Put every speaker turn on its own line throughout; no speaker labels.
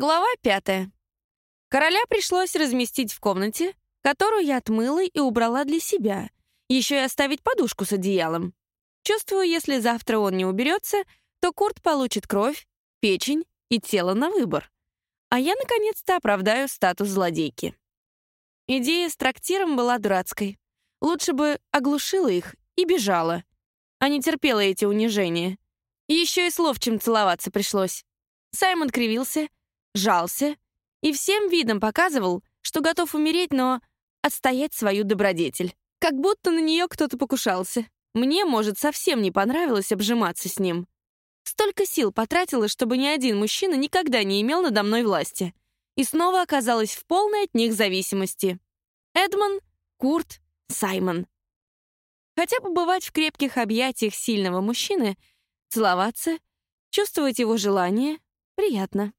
Глава пятая. Короля пришлось разместить в комнате, которую я отмыла и убрала для себя, еще и оставить подушку с одеялом. Чувствую, если завтра он не уберется, то Курт получит кровь, печень и тело на выбор. А я, наконец-то, оправдаю статус злодейки. Идея с трактиром была дурацкой. Лучше бы оглушила их и бежала, а не терпела эти унижения. Еще и слов чем целоваться пришлось. Саймон кривился — жался и всем видом показывал, что готов умереть, но отстоять свою добродетель. Как будто на нее кто-то покушался. Мне, может, совсем не понравилось обжиматься с ним. Столько сил потратила, чтобы ни один мужчина никогда не имел надо мной власти. И снова оказалась в полной от них зависимости. Эдмон, Курт, Саймон. Хотя побывать в крепких объятиях сильного мужчины, целоваться, чувствовать его желание — приятно.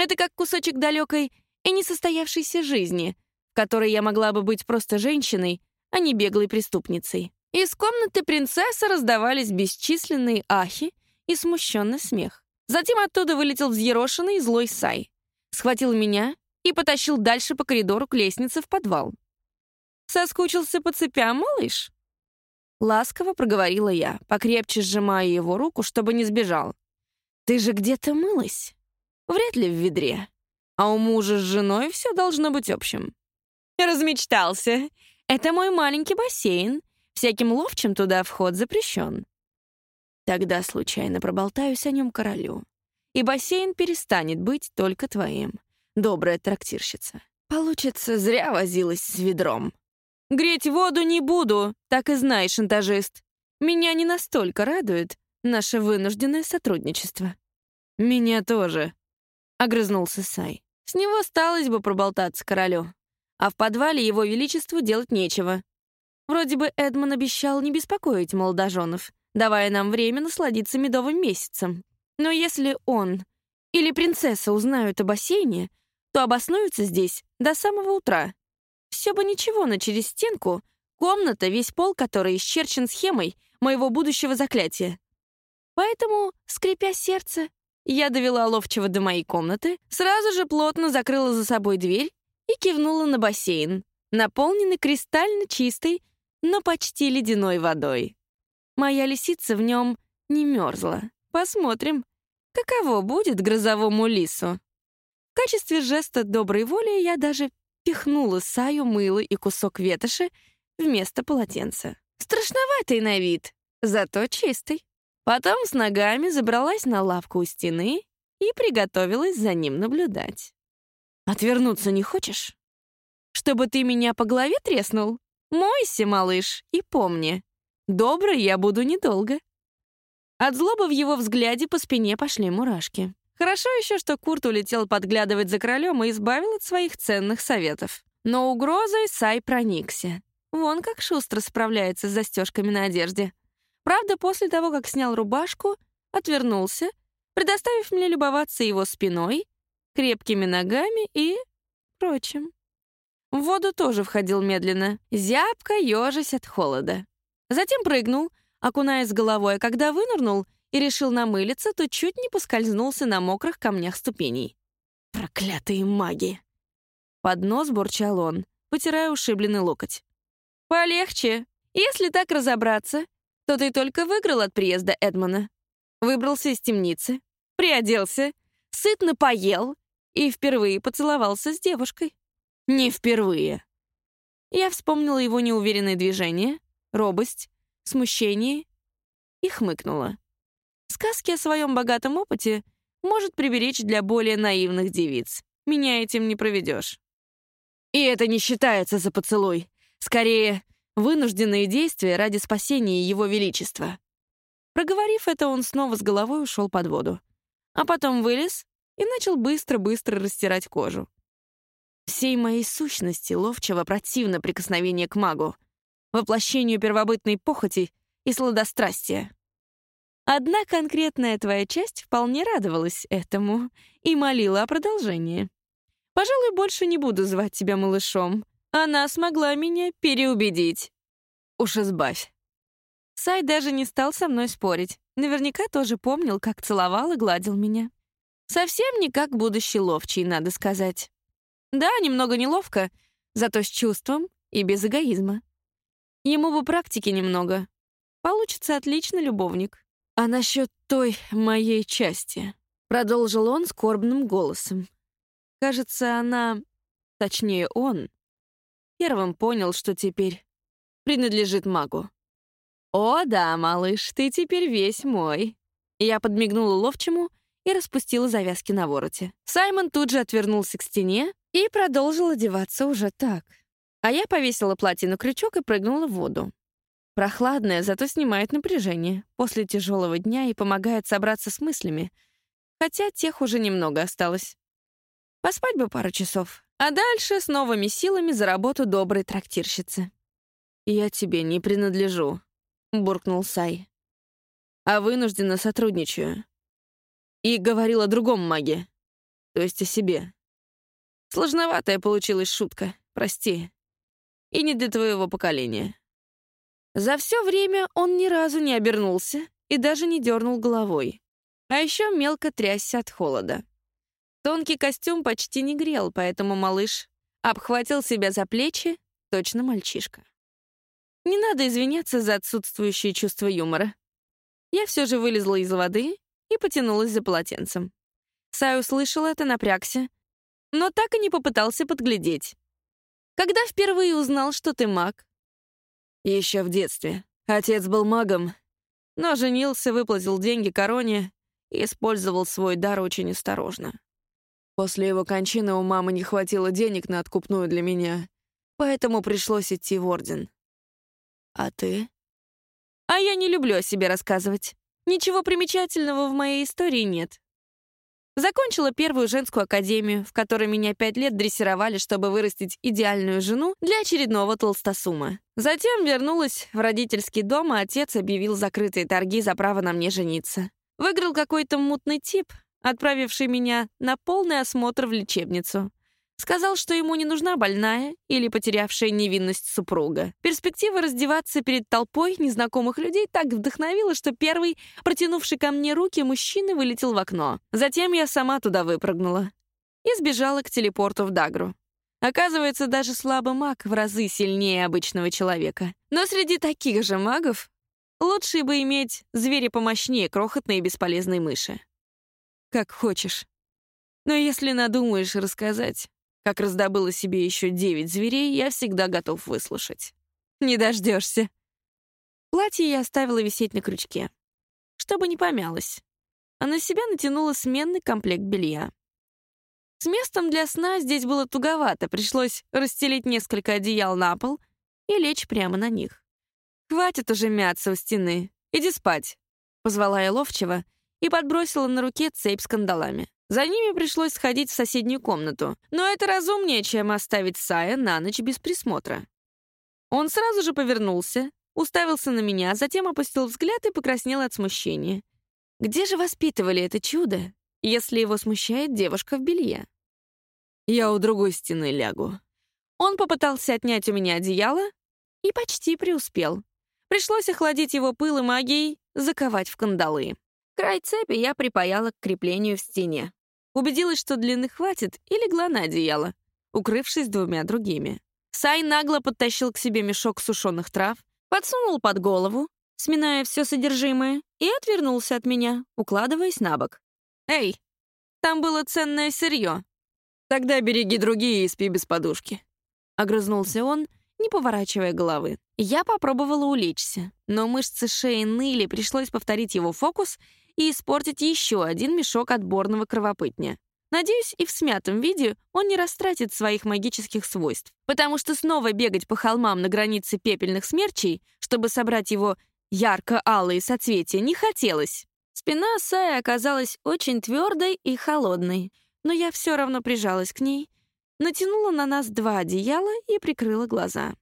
Это как кусочек далекой и несостоявшейся жизни, в которой я могла бы быть просто женщиной, а не беглой преступницей. Из комнаты принцессы раздавались бесчисленные ахи и смущенный смех. Затем оттуда вылетел взъерошенный злой Сай. Схватил меня и потащил дальше по коридору к лестнице в подвал. «Соскучился по цепям, малыш?» Ласково проговорила я, покрепче сжимая его руку, чтобы не сбежал. «Ты же где-то мылась?» Вряд ли в ведре. А у мужа с женой все должно быть общим. Размечтался. Это мой маленький бассейн. Всяким ловчим туда вход запрещен. Тогда случайно проболтаюсь о нем королю. И бассейн перестанет быть только твоим. Добрая трактирщица. Получится, зря возилась с ведром. Греть воду не буду, так и знаешь, шантажист. Меня не настолько радует наше вынужденное сотрудничество. Меня тоже, Огрызнулся Сай. С него осталось бы проболтаться королю. А в подвале его величеству делать нечего. Вроде бы Эдмон обещал не беспокоить молодоженов, давая нам время насладиться медовым месяцем. Но если он или принцесса узнают о бассейне, то обоснуются здесь до самого утра. Все бы ничего, но через стенку — комната, весь пол которой исчерчен схемой моего будущего заклятия. Поэтому, скрипя сердце, я довела ловчего до моей комнаты, сразу же плотно закрыла за собой дверь и кивнула на бассейн, наполненный кристально чистой, но почти ледяной водой. Моя лисица в нем не мерзла. Посмотрим, каково будет грозовому лису. В качестве жеста доброй воли я даже пихнула Саю мыло и кусок ветоши вместо полотенца. Страшноватый на вид, зато чистый. Потом с ногами забралась на лавку у стены и приготовилась за ним наблюдать. «Отвернуться не хочешь? Чтобы ты меня по голове треснул? Мойся, малыш, и помни, добрый я буду недолго». От злобы в его взгляде по спине пошли мурашки. Хорошо еще, что Курт улетел подглядывать за королем и избавил от своих ценных советов. Но угрозой Сай проникся. Вон как шустро справляется с застежками на одежде. Правда, после того, как снял рубашку, отвернулся, предоставив мне любоваться его спиной, крепкими ногами и прочим. В воду тоже входил медленно, зябко ежась от холода. Затем прыгнул, окунаясь головой, а когда вынырнул и решил намылиться, то чуть не поскользнулся на мокрых камнях ступеней. «Проклятые маги!» Под нос бурчал он, потирая ушибленный локоть. «Полегче. Если так разобраться, то ты только выиграл от приезда Эдмона. Выбрался из темницы, приоделся, сытно поел и впервые поцеловался с девушкой. Не впервые. Я вспомнила его неуверенные движения, робость, смущение и хмыкнула. Сказки о своем богатом опыте может приберечь для более наивных девиц. Меня этим не проведешь. И это не считается за поцелуй. Скорее, Вынужденные действия ради спасения Его Величества. Проговорив это, он снова с головой ушел под воду. А потом вылез и начал быстро-быстро растирать кожу. Всей моей сущности ловчего противно прикосновение к магу, воплощению первобытной похоти и сладострастия. Одна конкретная твоя часть вполне радовалась этому и молила о продолжении. Пожалуй, больше не буду звать тебя малышом, она смогла меня переубедить. Уж избавь. Сай даже не стал со мной спорить. Наверняка тоже помнил, как целовал и гладил меня. Совсем не как будущий ловчий, надо сказать. Да, немного неловко, зато с чувством и без эгоизма. Ему бы практики немного. Получится отличный любовник. А насчет той моей части, продолжил он скорбным голосом. Кажется, она, точнее он, первым понял, что теперь принадлежит магу. «О, да, малыш, ты теперь весь мой». Я подмигнула ловчему и распустила завязки на вороте. Саймон тут же отвернулся к стене и продолжил одеваться уже так. А я повесила платье на крючок и прыгнула в воду. Прохладная, зато снимает напряжение после тяжелого дня и помогает собраться с мыслями, хотя тех уже немного осталось. Поспать бы пару часов, а дальше с новыми силами за работу доброй трактирщицы. «Я тебе не принадлежу», — буркнул Сай. «А вынужденно сотрудничаю. И говорил о другом маге, то есть о себе. Сложноватая получилась шутка, прости. И не для твоего поколения». За все время он ни разу не обернулся и даже не дернул головой. А еще мелко трясся от холода. Тонкий костюм почти не грел, поэтому малыш обхватил себя за плечи, точно мальчишка. Не надо извиняться за отсутствующее чувство юмора. Я все же вылезла из воды и потянулась за полотенцем. Сай услышал это, напрягся, но так и не попытался подглядеть. Когда впервые узнал, что ты маг? Еще в детстве. Отец был магом, но женился, выплатил деньги короне и использовал свой дар очень осторожно. После его кончины у мамы не хватило денег на откупную для меня, поэтому пришлось идти в орден. А ты? А я не люблю о себе рассказывать. Ничего примечательного в моей истории нет. Закончила первую женскую академию, в которой меня пять лет дрессировали, чтобы вырастить идеальную жену для очередного толстосума. Затем вернулась в родительский дом, а отец объявил закрытые торги за право на мне жениться. Выиграл какой-то мутный тип, отправивший меня на полный осмотр в лечебницу. Сказал, что ему не нужна больная или потерявшая невинность супруга. Перспектива раздеваться перед толпой незнакомых людей так вдохновила, что первый, протянувший ко мне руки, мужчина вылетел в окно. Затем я сама туда выпрыгнула и сбежала к телепорту в Дагру. Оказывается, даже слабый маг в разы сильнее обычного человека. Но среди таких же магов лучше бы иметь зверя помощнее крохотной и бесполезной мыши. Как хочешь. Но если надумаешь рассказать, как раздобыла себе еще девять зверей, я всегда готов выслушать. Не дождешься. Платье я оставила висеть на крючке, чтобы не помялось, а на себя натянула сменный комплект белья. С местом для сна здесь было туговато, пришлось расстелить несколько одеял на пол и лечь прямо на них. «Хватит уже мяться у стены. Иди спать», — позвала я ловчего и подбросила на руке цепь с кандалами. За ними пришлось сходить в соседнюю комнату, но это разумнее, чем оставить Сая на ночь без присмотра. Он сразу же повернулся, уставился на меня, затем опустил взгляд и покраснел от смущения. Где же воспитывали это чудо, если его смущает девушка в белье? Я у другой стены лягу. Он попытался отнять у меня одеяло и почти преуспел. Пришлось охладить его пыл и магией, заковать в кандалы. Край цепи я припаяла к креплению в стене. Убедилась, что длины хватит, и легла на одеяло, укрывшись двумя другими. Сай нагло подтащил к себе мешок сушеных трав, подсунул под голову, сминая все содержимое, и отвернулся от меня, укладываясь на бок. «Эй, там было ценное сырье. Тогда береги другие и спи без подушки». Огрызнулся он, не поворачивая головы. Я попробовала улечься, но мышцы шеи ныли, пришлось повторить его фокус и испортить еще один мешок отборного кровопытня. Надеюсь, и в смятом виде он не растратит своих магических свойств, потому что снова бегать по холмам на границе пепельных смерчей, чтобы собрать его ярко-алые соцветия, не хотелось. Спина Сая оказалась очень твердой и холодной, но я все равно прижалась к ней, натянула на нас два одеяла и прикрыла глаза.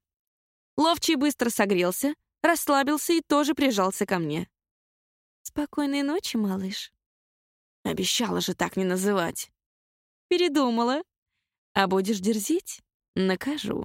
Ловчий быстро согрелся, расслабился и тоже прижался ко мне. «Спокойной ночи, малыш». Обещала же так не называть. Передумала. А будешь дерзить — накажу.